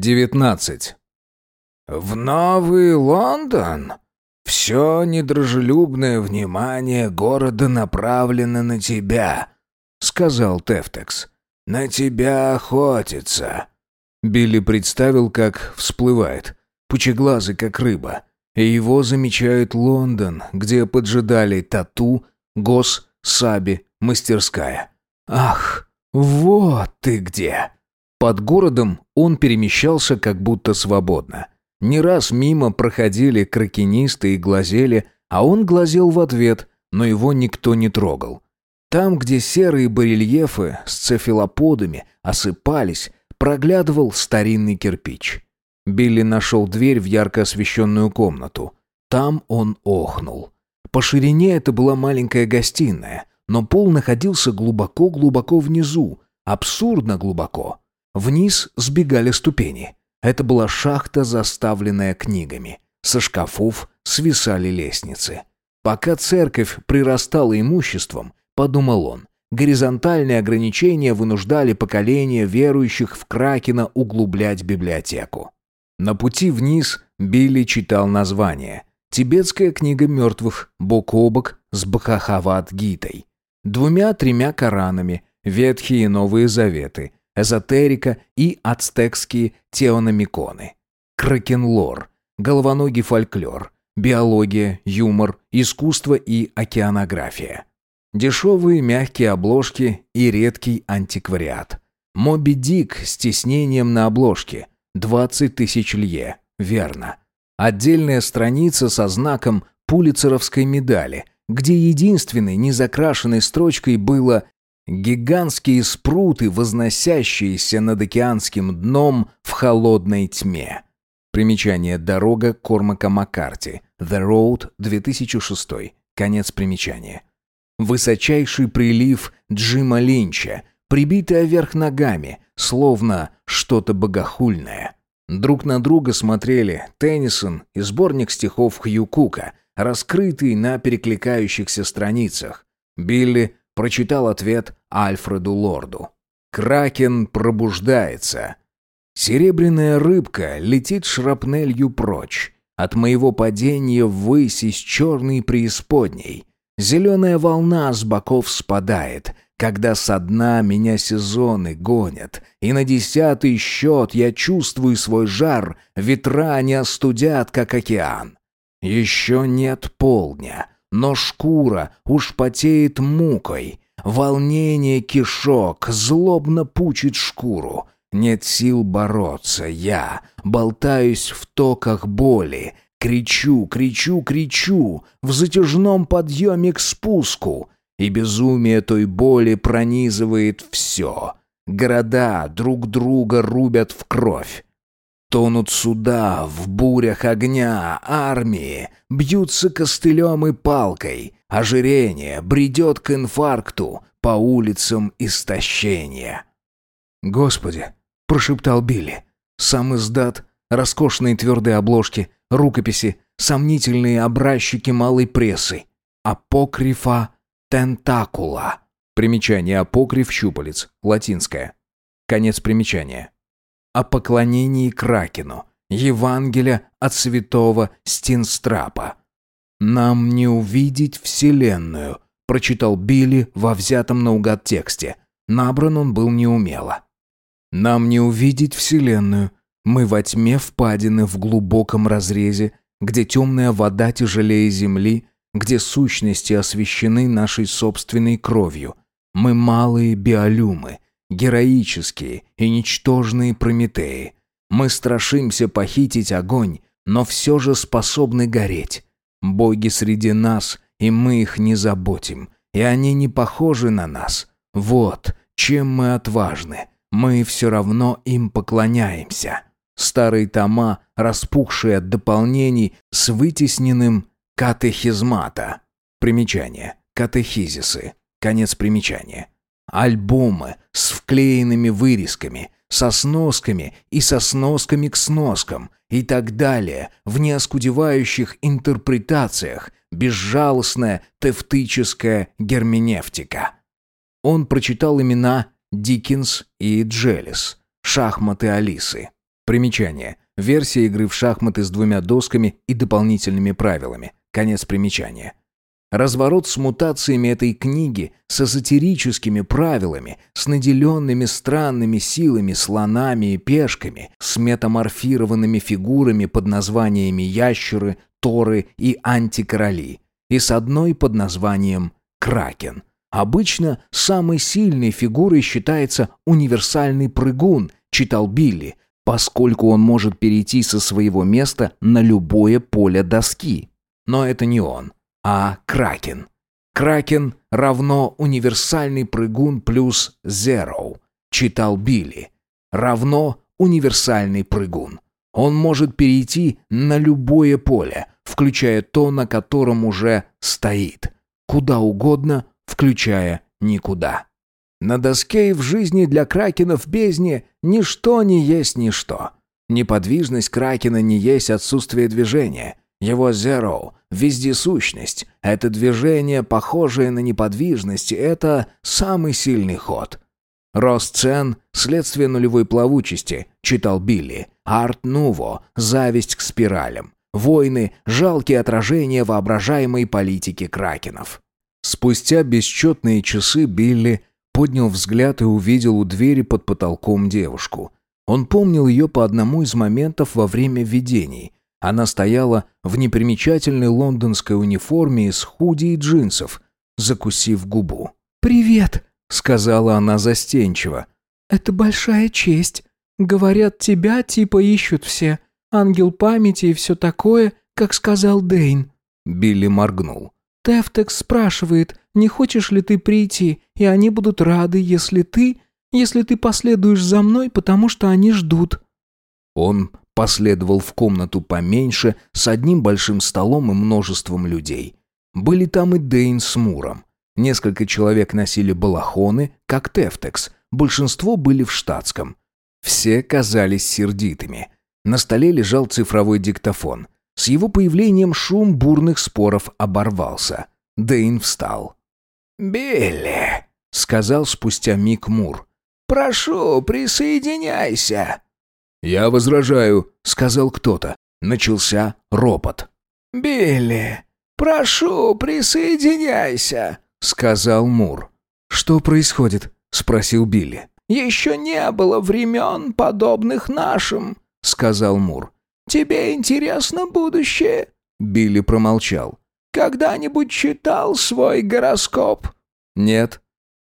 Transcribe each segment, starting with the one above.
19. «В Новый Лондон? Все недружелюбное внимание города направлено на тебя», — сказал Тефтекс. «На тебя охотятся». Билли представил, как всплывает, пучеглазый, как рыба, и его замечает Лондон, где поджидали тату, гос, саби, мастерская. «Ах, вот ты где!» Под городом он перемещался как будто свободно. Не раз мимо проходили кракенисты и глазели, а он глазел в ответ, но его никто не трогал. Там, где серые барельефы с цефалоподами осыпались, проглядывал старинный кирпич. Билли нашел дверь в ярко освещенную комнату. Там он охнул. По ширине это была маленькая гостиная, но пол находился глубоко-глубоко внизу, абсурдно глубоко. Вниз сбегали ступени. Это была шахта, заставленная книгами. Со шкафов свисали лестницы. Пока церковь прирастала имуществом, подумал он, горизонтальные ограничения вынуждали поколения верующих в Кракена углублять библиотеку. На пути вниз Билли читал название. «Тибетская книга мертвых, бок о бок с Бхахават-гитой». Двумя-тремя Коранами, Ветхие и Новые Заветы, эзотерика и ацтекские теономиконы. Кракенлор, головоногий фольклор, биология, юмор, искусство и океанография. Дешевые мягкие обложки и редкий антиквариат. Моби Дик с тиснением на обложке. 20 тысяч лье. Верно. Отдельная страница со знаком пулицеровской медали, где единственной незакрашенной строчкой было Гигантские спруты, возносящиеся над океанским дном в холодной тьме. Примечание «Дорога» Кормака Маккарти. The Road, 2006. Конец примечания. Высочайший прилив Джима Линча, прибитая вверх ногами, словно что-то богохульное. Друг на друга смотрели Теннисон и сборник стихов Хью Кука, раскрытый на перекликающихся страницах. Билли прочитал ответ Альфреду Лорду. «Кракен пробуждается. Серебряная рыбка летит шрапнелью прочь. От моего падения ввысь из черной преисподней. Зеленая волна с боков спадает, когда со дна меня сезоны гонят, и на десятый счет я чувствую свой жар, ветра не остудят, как океан. Еще нет полдня, но шкура уж потеет мукой. Волнение кишок злобно пучит шкуру. Нет сил бороться, я болтаюсь в токах боли, кричу, кричу, кричу в затяжном подъеме к спуску, и безумие той боли пронизывает все. Города друг друга рубят в кровь. Тонут суда в бурях огня, армии, бьются костылем и палкой, ожирение бредет к инфаркту по улицам истощения. «Господи!» — прошептал Билли. «Сам издат, роскошные твердые обложки, рукописи, сомнительные образчики малой прессы, апокрифа тентакула». Примечание апокриф щупалец, латинское. Конец примечания о поклонении Кракену, Евангелия от святого Стинстрапа. «Нам не увидеть Вселенную», — прочитал Билли во взятом наугад тексте. Набран он был неумело. «Нам не увидеть Вселенную. Мы во тьме впадины в глубоком разрезе, где темная вода тяжелее земли, где сущности освящены нашей собственной кровью. Мы малые биолюмы, героические и ничтожные Прометеи. Мы страшимся похитить огонь, но все же способны гореть. Боги среди нас, и мы их не заботим, и они не похожи на нас. Вот, чем мы отважны. Мы все равно им поклоняемся. Старые тома, распухшие от дополнений, с вытесненным катехизмата. Примечание. Катехизисы. Конец примечания альбомы с вклеенными вырезками, со сносками и со сносками к сноскам и так далее, в неоскудевающих интерпретациях, безжалостная тефтическая герменевтика. Он прочитал имена Диккенс и Джелис, шахматы Алисы. Примечание. Версия игры в шахматы с двумя досками и дополнительными правилами. Конец примечания. Разворот с мутациями этой книги, с эзотерическими правилами, с наделенными странными силами слонами и пешками, с метаморфированными фигурами под названиями ящеры, торы и антикороли, и с одной под названием кракен. Обычно самой сильной фигурой считается универсальный прыгун, читал Билли, поскольку он может перейти со своего места на любое поле доски. Но это не он а Кракен. Кракен равно универсальный прыгун плюс zero, читал Билли. Равно универсальный прыгун. Он может перейти на любое поле, включая то, на котором уже стоит. Куда угодно, включая никуда. На доске и в жизни для кракена в бездне ничто не есть ничто. Неподвижность кракена не есть отсутствие движения. Его zero — вездесущность. Это движение, похожее на неподвижность, это самый сильный ход. Рост цен – следствие нулевой плавучести, читал Билли. Арт-нуво – зависть к спиралям. Войны – жалкие отражения воображаемой политики кракенов. Спустя бесчетные часы Билли поднял взгляд и увидел у двери под потолком девушку. Он помнил ее по одному из моментов во время видений – она стояла в непримечательной лондонской униформе из худи и джинсов, закусив губу. «Привет», — сказала она застенчиво. «Это большая честь. Говорят, тебя типа ищут все. Ангел памяти и все такое, как сказал Дейн». Билли моргнул. «Тефтекс спрашивает, не хочешь ли ты прийти, и они будут рады, если ты... если ты последуешь за мной, потому что они ждут». Он Последовал в комнату поменьше, с одним большим столом и множеством людей. Были там и Дейн с Муром. Несколько человек носили балахоны, как Тефтекс, большинство были в штатском. Все казались сердитыми. На столе лежал цифровой диктофон. С его появлением шум бурных споров оборвался. Дейн встал. «Билли», — сказал спустя миг Мур. «Прошу, присоединяйся». «Я возражаю», — сказал кто-то. Начался ропот. «Билли, прошу, присоединяйся», — сказал Мур. «Что происходит?» — спросил Билли. «Еще не было времен, подобных нашим», — сказал Мур. «Тебе интересно будущее?» Билли промолчал. «Когда-нибудь читал свой гороскоп?» «Нет».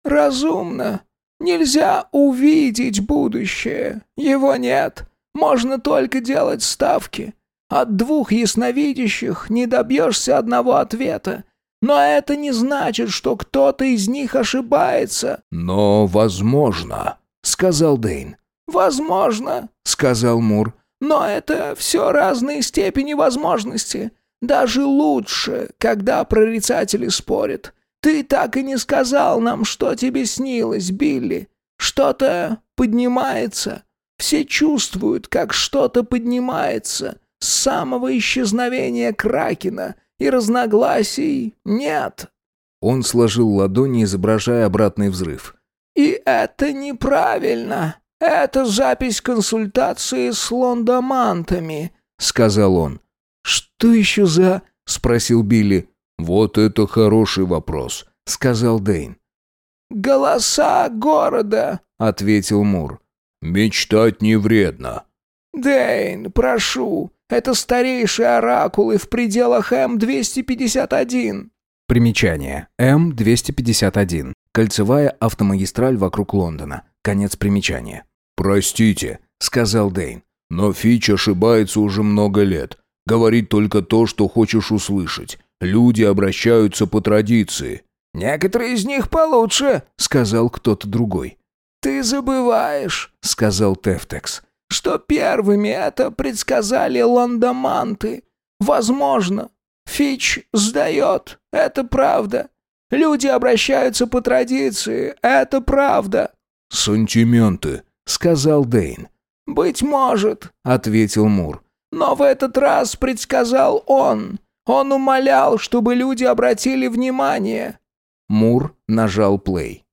«Разумно. Нельзя увидеть будущее. Его нет. Можно только делать ставки. От двух ясновидящих не добьешься одного ответа. Но это не значит, что кто-то из них ошибается. Но возможно, сказал Дейн. Возможно, сказал Мур. Но это все разные степени возможности. Даже лучше, когда прорицатели спорят. Ты так и не сказал нам, что тебе снилось, Билли. Что-то поднимается. Все чувствуют, как что-то поднимается. С самого исчезновения Кракена. И разногласий нет. Он сложил ладони, изображая обратный взрыв. «И это неправильно. Это запись консультации с лондомантами», — сказал он. «Что еще за...» — спросил Билли. «Вот это хороший вопрос», — сказал Дейн. «Голоса города», — ответил Мур. «Мечтать не вредно». «Дейн, прошу, это старейшие оракулы в пределах М-251». Примечание. М-251. Кольцевая автомагистраль вокруг Лондона. Конец примечания. «Простите», — сказал Дейн, — «но Фич ошибается уже много лет. Говорит только то, что хочешь услышать. Люди обращаются по традиции». «Некоторые из них получше», — сказал кто-то другой. «Ты забываешь», — сказал Тефтекс, «что первыми это предсказали лондоманты. Возможно, Фич сдает, это правда. Люди обращаются по традиции, это правда». «Сантименты», — сказал Дейн. «Быть может», — ответил Мур. «Но в этот раз предсказал он. Он умолял, чтобы люди обратили внимание». Мур нажал плей.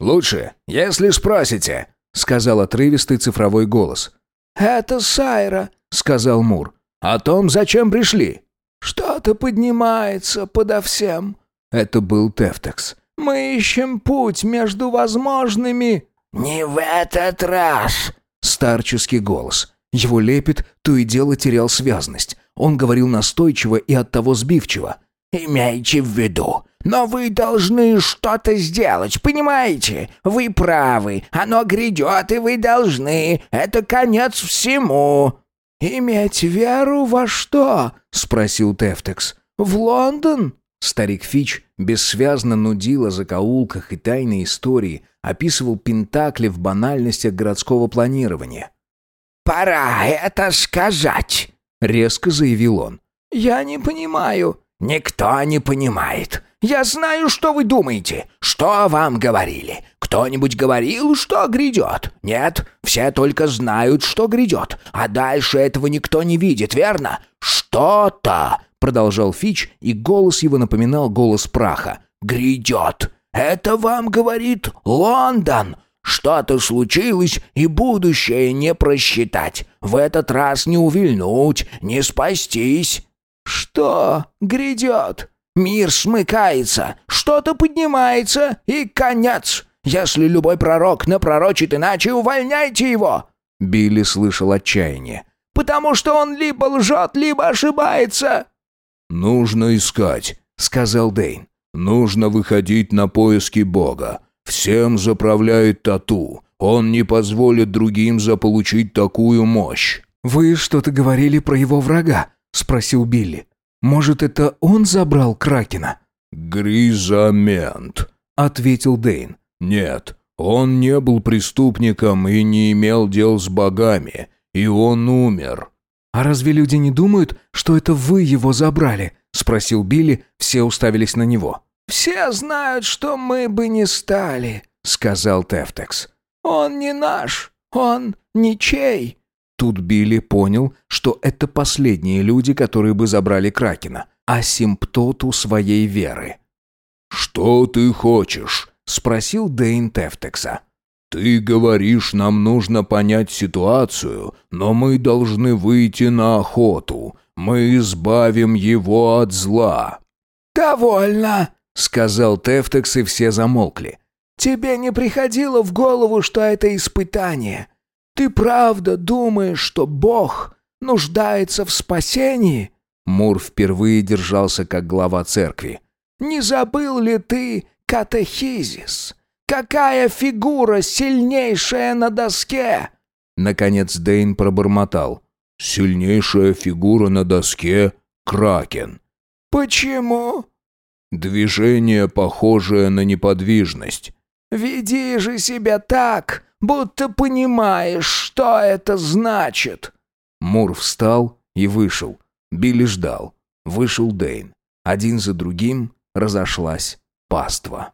«Лучше, если спросите», — сказал отрывистый цифровой голос. это Сайра», — сказал Мур. «О том, зачем пришли?» «Что-то поднимается подо всем». Это был Тефтекс. «Мы ищем путь между возможными...» «Не в этот раз!» Старческий голос. Его лепет то и дело терял связность. Он говорил настойчиво и оттого сбивчиво. «Имейте в виду, но вы должны что-то сделать, понимаете? Вы правы, оно грядет, и вы должны. Это конец всему». «Иметь веру во что?» — спросил Тефтекс. «В Лондон?» Старик Фич бессвязно нудил о закоулках и тайной истории, описывал пентакли в банальностях городского планирования. «Пора это сказать», — резко заявил он. «Я не понимаю». «Никто не понимает. Я знаю, что вы думаете. Что вам говорили? Кто-нибудь говорил, что грядет? Нет, все только знают, что грядет. А дальше этого никто не видит, верно? Что-то продолжал Фич, и голос его напоминал голос праха. «Грядет! Это вам говорит Лондон! Что-то случилось, и будущее не просчитать. В этот раз не увильнуть, не спастись». «Что грядет?» «Мир смыкается, что-то поднимается, и конец. Если любой пророк напророчит иначе, увольняйте его!» Билли слышал отчаяние. «Потому что он либо лжет, либо ошибается!» «Нужно искать», — сказал Дейн. «Нужно выходить на поиски Бога. Всем заправляет тату. Он не позволит другим заполучить такую мощь». «Вы что-то говорили про его врага?» — спросил Билли. «Может, это он забрал Кракена?» «Гризамент», — ответил Дейн. «Нет, он не был преступником и не имел дел с богами, и он умер. «А разве люди не думают, что это вы его забрали?» — спросил Билли, все уставились на него. «Все знают, что мы бы не стали», — сказал Тефтекс. «Он не наш, он ничей». Тут Билли понял, что это последние люди, которые бы забрали Кракена, а симптоту своей веры. «Что ты хочешь?» — спросил Дейн Тефтекса. «Ты говоришь, нам нужно понять ситуацию, но мы должны выйти на охоту. Мы избавим его от зла». «Довольно», — сказал Тефтекс, и все замолкли. «Тебе не приходило в голову, что это испытание? Ты правда думаешь, что Бог нуждается в спасении?» Мур впервые держался как глава церкви. «Не забыл ли ты катехизис?» Какая фигура сильнейшая на доске?» Наконец Дейн пробормотал. «Сильнейшая фигура на доске — Кракен». «Почему?» «Движение, похожее на неподвижность». «Веди же себя так, будто понимаешь, что это значит». Мур встал и вышел. Билли ждал. Вышел Дейн. Один за другим разошлась паства.